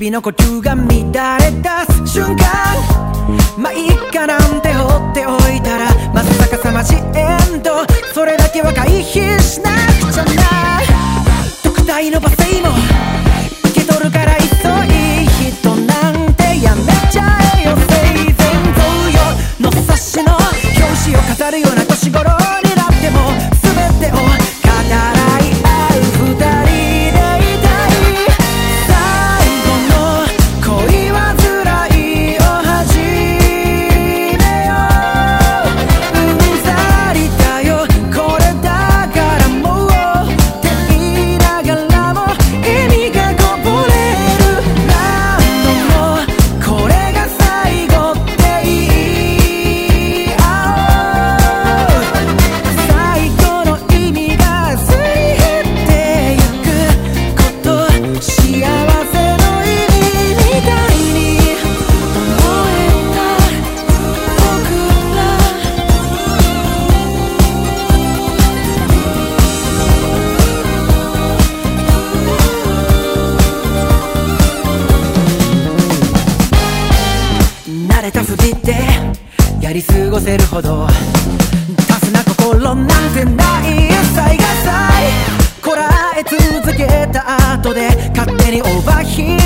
日の呼吸が乱れ出す瞬間。まあいいかなんて放っておいたらまさかさまじエンドそれだけは回避しなくちゃな。特大の罵声も受け取るから急い人なんてやめちゃえよ。生前贈与の冊子の表紙を飾るよせるほど。タフな心なんてない最がさいこらえ続けた後で勝手にオーバーヒー